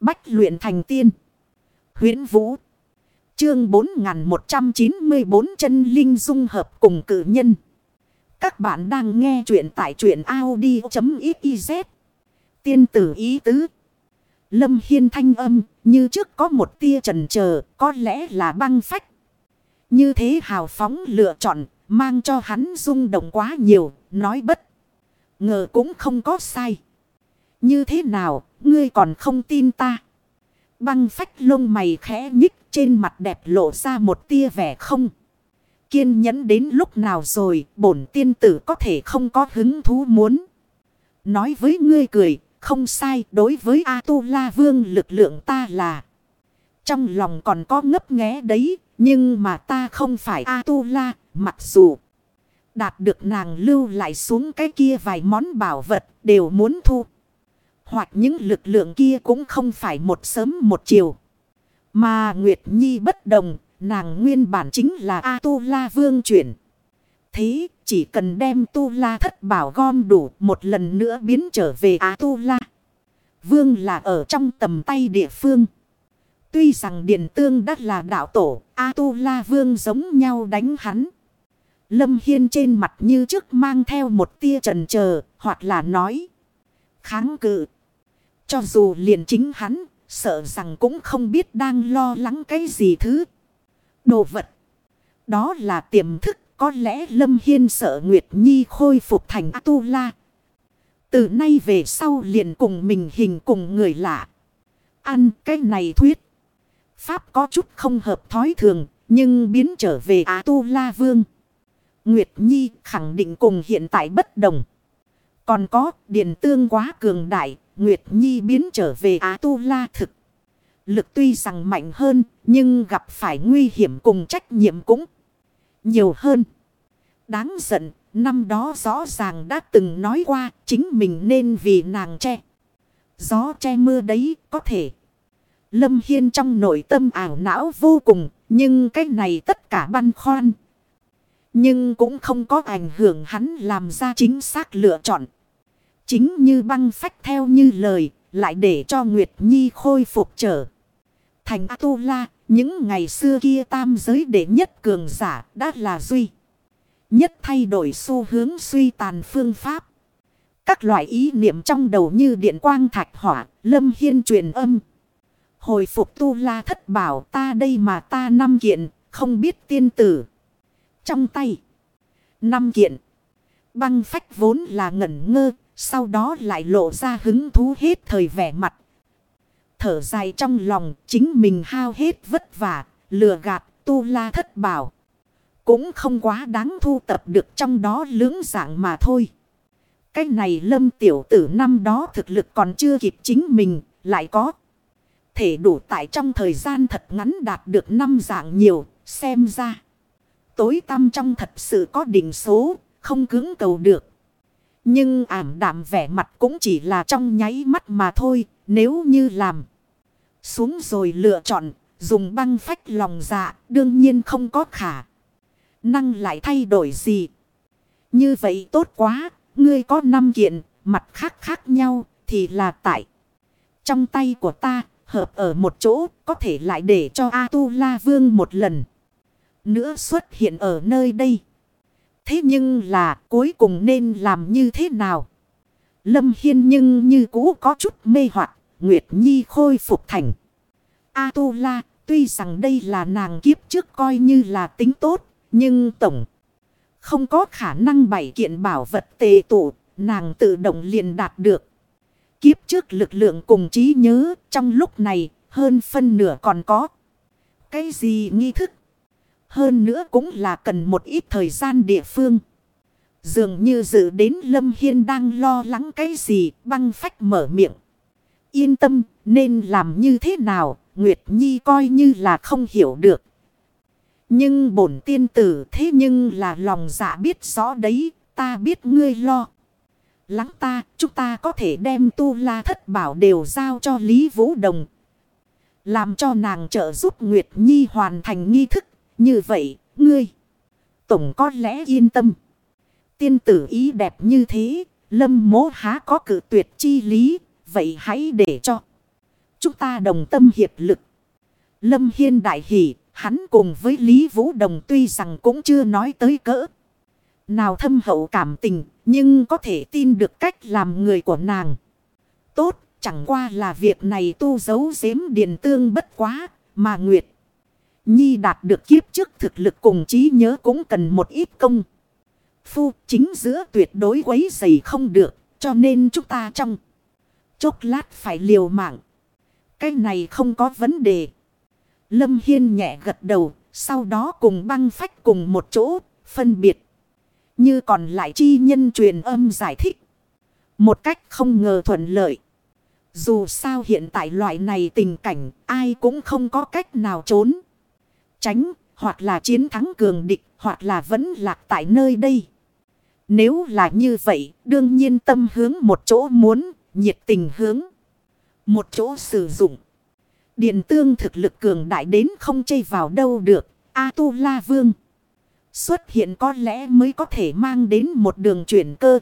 Bách luyện thành tiên. huyễn Vũ. Chương 4194 chân linh dung hợp cùng cử nhân. Các bạn đang nghe truyện tại truyện Audi.xyz. Tiên tử ý tứ. Lâm Hiên thanh âm, như trước có một tia trần chờ có lẽ là băng phách. Như thế hào phóng lựa chọn, mang cho hắn rung động quá nhiều, nói bất. Ngờ cũng không có sai. Như thế nào ngươi còn không tin ta. Băng phách lông mày khẽ nhích trên mặt đẹp lộ ra một tia vẻ không. Kiên nhẫn đến lúc nào rồi bổn tiên tử có thể không có hứng thú muốn. Nói với ngươi cười, không sai đối với A-tu-la vương lực lượng ta là. Trong lòng còn có ngấp nghé đấy, nhưng mà ta không phải A-tu-la, mặc dù đạt được nàng lưu lại xuống cái kia vài món bảo vật đều muốn thu. Hoặc những lực lượng kia cũng không phải một sớm một chiều. Mà Nguyệt Nhi bất đồng, nàng nguyên bản chính là A-tu-la vương chuyển. Thế chỉ cần đem tu-la thất bảo gom đủ một lần nữa biến trở về A-tu-la. Vương là ở trong tầm tay địa phương. Tuy rằng Điện Tương đã là đạo tổ, A-tu-la vương giống nhau đánh hắn. Lâm Hiên trên mặt như trước mang theo một tia trần chờ hoặc là nói. Kháng cự. Cho dù liền chính hắn, sợ rằng cũng không biết đang lo lắng cái gì thứ. Đồ vật. Đó là tiềm thức, có lẽ Lâm Hiên sợ Nguyệt Nhi khôi phục thành A-tu-la. Từ nay về sau liền cùng mình hình cùng người lạ. Ăn cái này thuyết. Pháp có chút không hợp thói thường, nhưng biến trở về A-tu-la vương. Nguyệt Nhi khẳng định cùng hiện tại bất đồng. Còn có điện tương quá cường đại, Nguyệt Nhi biến trở về Á Tu La thực. Lực tuy rằng mạnh hơn, nhưng gặp phải nguy hiểm cùng trách nhiệm cũng nhiều hơn. Đáng giận, năm đó rõ ràng đã từng nói qua chính mình nên vì nàng che. Gió che mưa đấy có thể. Lâm Hiên trong nội tâm ảo não vô cùng, nhưng cái này tất cả băn khoăn. Nhưng cũng không có ảnh hưởng hắn làm ra chính xác lựa chọn. Chính như băng phách theo như lời, lại để cho Nguyệt Nhi khôi phục trở. Thành A-tu-la, những ngày xưa kia tam giới đệ nhất cường giả đã là duy. Nhất thay đổi xu hướng suy tàn phương pháp. Các loại ý niệm trong đầu như điện quang thạch hỏa, lâm hiên truyền âm. Hồi phục tu la thất bảo ta đây mà ta năm kiện, không biết tiên tử. Trong tay, năm kiện. Băng phách vốn là ngẩn ngơ, sau đó lại lộ ra hứng thú hết thời vẻ mặt. Thở dài trong lòng chính mình hao hết vất vả, lừa gạt tu la thất bảo. Cũng không quá đáng thu tập được trong đó lưỡng dạng mà thôi. Cái này lâm tiểu tử năm đó thực lực còn chưa kịp chính mình, lại có. Thể đủ tại trong thời gian thật ngắn đạt được năm dạng nhiều, xem ra. Tối tăm trong thật sự có đỉnh số, không cứng cầu được. Nhưng ảm đạm vẻ mặt cũng chỉ là trong nháy mắt mà thôi. Nếu như làm xuống rồi lựa chọn, dùng băng phách lòng dạ đương nhiên không có khả. Năng lại thay đổi gì. Như vậy tốt quá. Ngươi có năm kiện, mặt khác khác nhau, thì là tại. Trong tay của ta, hợp ở một chỗ, có thể lại để cho A-tu-la vương một lần nữa xuất hiện ở nơi đây. Thế nhưng là cuối cùng nên làm như thế nào? Lâm Hiên nhưng như cũ có chút mê hoặc Nguyệt Nhi khôi phục thành. A-tu-la, tuy rằng đây là nàng kiếp trước coi như là tính tốt, nhưng tổng không có khả năng bảy kiện bảo vật tề tụ, nàng tự động liền đạt được. Kiếp trước lực lượng cùng trí nhớ, trong lúc này, hơn phân nửa còn có. Cái gì nghi thức? Hơn nữa cũng là cần một ít thời gian địa phương. Dường như dự đến Lâm Hiên đang lo lắng cái gì, băng phách mở miệng. Yên tâm, nên làm như thế nào, Nguyệt Nhi coi như là không hiểu được. Nhưng bổn tiên tử thế nhưng là lòng dạ biết rõ đấy, ta biết ngươi lo. Lắng ta, chúng ta có thể đem tu la thất bảo đều giao cho Lý Vũ Đồng. Làm cho nàng trợ giúp Nguyệt Nhi hoàn thành nghi thức như vậy, ngươi, tổng có lẽ yên tâm. Tiên tử ý đẹp như thế, lâm mố há có cử tuyệt chi lý, vậy hãy để cho. Chúng ta đồng tâm hiệp lực. Lâm Hiên đại hỷ, hắn cùng với Lý Vũ Đồng tuy rằng cũng chưa nói tới cỡ. Nào thâm hậu cảm tình, nhưng có thể tin được cách làm người của nàng. Tốt, chẳng qua là việc này tu giấu giếm điền tương bất quá, mà Nguyệt. Nhi đạt được kiếp trước thực lực cùng trí nhớ cũng cần một ít công. Phu chính giữa tuyệt đối quấy dày không được, cho nên chúng ta trong chốc lát phải liều mạng. Cái này không có vấn đề. Lâm Hiên nhẹ gật đầu, sau đó cùng băng phách cùng một chỗ, phân biệt. Như còn lại chi nhân truyền âm giải thích. Một cách không ngờ thuận lợi. Dù sao hiện tại loại này tình cảnh, ai cũng không có cách nào trốn. Tránh, hoặc là chiến thắng cường địch, hoặc là vẫn lạc tại nơi đây. Nếu là như vậy, đương nhiên tâm hướng một chỗ muốn, nhiệt tình hướng. Một chỗ sử dụng. Điện tương thực lực cường đại đến không chây vào đâu được. A-tu-la vương. Xuất hiện có lẽ mới có thể mang đến một đường chuyển cơ.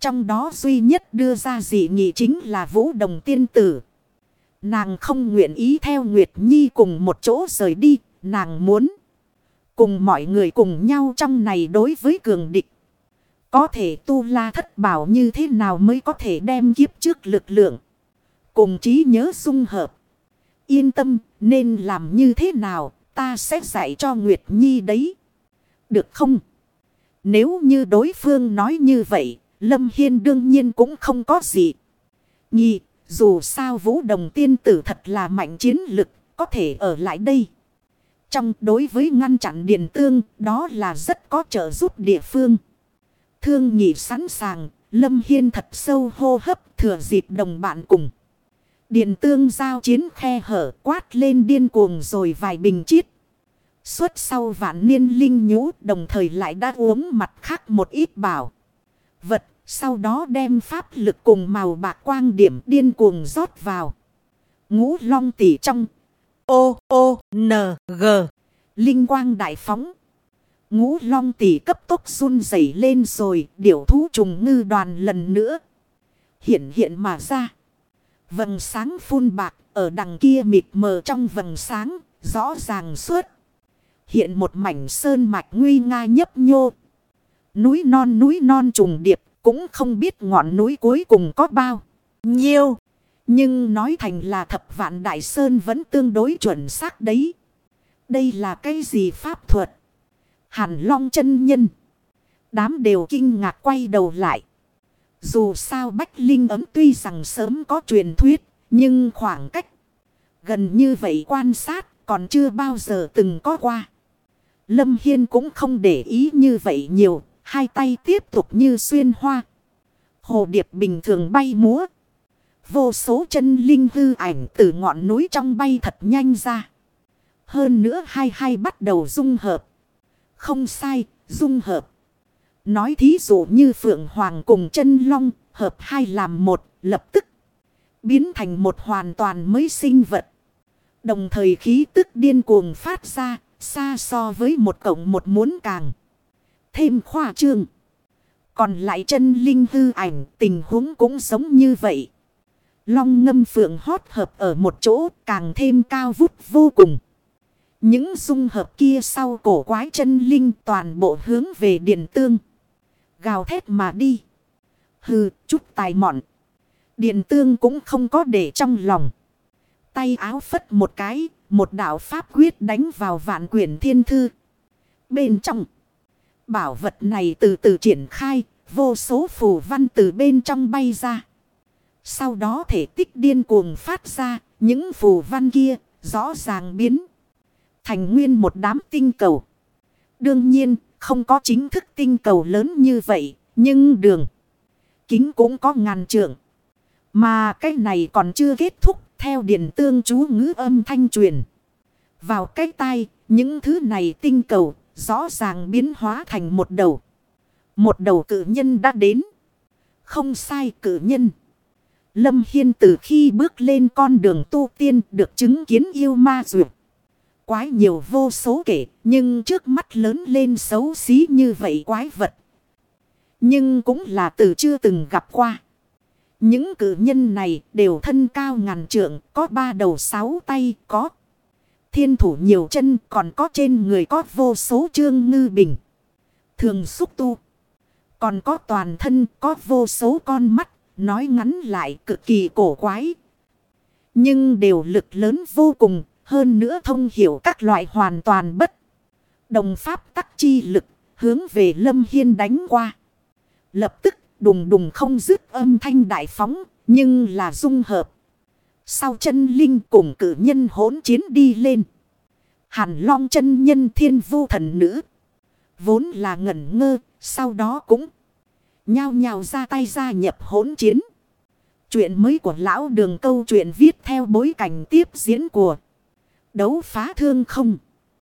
Trong đó duy nhất đưa ra dị nghị chính là vũ đồng tiên tử. Nàng không nguyện ý theo Nguyệt Nhi cùng một chỗ rời đi. Nàng muốn cùng mọi người cùng nhau trong này đối với cường địch. Có thể tu la thất bảo như thế nào mới có thể đem kiếp trước lực lượng. Cùng trí nhớ sung hợp. Yên tâm nên làm như thế nào ta sẽ dạy cho Nguyệt Nhi đấy. Được không? Nếu như đối phương nói như vậy, Lâm Hiên đương nhiên cũng không có gì. Nhi, dù sao vũ đồng tiên tử thật là mạnh chiến lực, có thể ở lại đây. Trong đối với ngăn chặn điện tương, đó là rất có trợ giúp địa phương. Thương nhị sẵn sàng, Lâm Hiên thật sâu hô hấp thừa dịp đồng bạn cùng. Điện tương giao chiến khe hở quát lên điên cuồng rồi vài bình chiết. Suốt sau vạn niên linh nhũ đồng thời lại đã uống mặt khác một ít bảo. Vật sau đó đem pháp lực cùng màu bạc quang điểm điên cuồng rót vào. Ngũ long tỷ trong. O, O, N, G. Linh quang đại phóng. Ngũ long tỷ cấp tốc run rẩy lên rồi. Điểu thú trùng ngư đoàn lần nữa. Hiện hiện mà ra. Vầng sáng phun bạc ở đằng kia mịt mờ trong vầng sáng. Rõ ràng suốt. Hiện một mảnh sơn mạch nguy nga nhấp nhô. Núi non núi non trùng điệp cũng không biết ngọn núi cuối cùng có bao nhiêu. Nhưng nói thành là thập vạn đại sơn vẫn tương đối chuẩn xác đấy. Đây là cái gì pháp thuật? Hàn long chân nhân. Đám đều kinh ngạc quay đầu lại. Dù sao Bách Linh ấm tuy rằng sớm có truyền thuyết. Nhưng khoảng cách gần như vậy quan sát còn chưa bao giờ từng có qua. Lâm Hiên cũng không để ý như vậy nhiều. Hai tay tiếp tục như xuyên hoa. Hồ điệp bình thường bay múa. Vô số chân linh hư ảnh từ ngọn núi trong bay thật nhanh ra. Hơn nữa hai hai bắt đầu dung hợp. Không sai, dung hợp. Nói thí dụ như Phượng Hoàng cùng chân long, hợp hai làm một, lập tức. Biến thành một hoàn toàn mới sinh vật. Đồng thời khí tức điên cuồng phát ra, xa so với một cổng một muốn càng. Thêm khoa trương. Còn lại chân linh hư ảnh tình huống cũng giống như vậy. Long ngâm phượng hót hợp ở một chỗ càng thêm cao vút vô cùng. Những dung hợp kia sau cổ quái chân linh toàn bộ hướng về điện tương. Gào thét mà đi. Hừ, chút tài mọn. Điện tương cũng không có để trong lòng. Tay áo phất một cái, một đạo pháp quyết đánh vào vạn quyển thiên thư. Bên trong. Bảo vật này từ từ triển khai, vô số phù văn từ bên trong bay ra. Sau đó thể tích điên cuồng phát ra, những phù văn kia rõ ràng biến. Thành nguyên một đám tinh cầu. Đương nhiên, không có chính thức tinh cầu lớn như vậy, nhưng đường kính cũng có ngàn trượng. Mà cái này còn chưa kết thúc, theo điện tương chú ngữ âm thanh truyền. Vào cái tai, những thứ này tinh cầu rõ ràng biến hóa thành một đầu. Một đầu cử nhân đã đến. Không sai cử nhân. Lâm Hiên từ khi bước lên con đường tu tiên được chứng kiến yêu ma duyệt. Quái nhiều vô số kể, nhưng trước mắt lớn lên xấu xí như vậy quái vật. Nhưng cũng là từ chưa từng gặp qua. Những cử nhân này đều thân cao ngàn trượng, có ba đầu sáu tay, có thiên thủ nhiều chân, còn có trên người có vô số trương ngư bình. Thường xúc tu. Còn có toàn thân, có vô số con mắt, nói ngắn lại cực kỳ cổ quái. Nhưng đều lực lớn vô cùng, hơn nữa thông hiểu các loại hoàn toàn bất. Đồng pháp tắc chi lực, hướng về Lâm Hiên đánh qua. Lập tức đùng đùng không dứt âm thanh đại phóng, nhưng là dung hợp. Sau chân linh cùng cử nhân hỗn chiến đi lên. Hàn long chân nhân thiên vu thần nữ. Vốn là ngẩn ngơ, sau đó cũng nhao nhao ra tay gia nhập hỗn chiến. Chuyện mới của lão đường câu chuyện viết theo bối cảnh tiếp diễn của đấu phá thương không.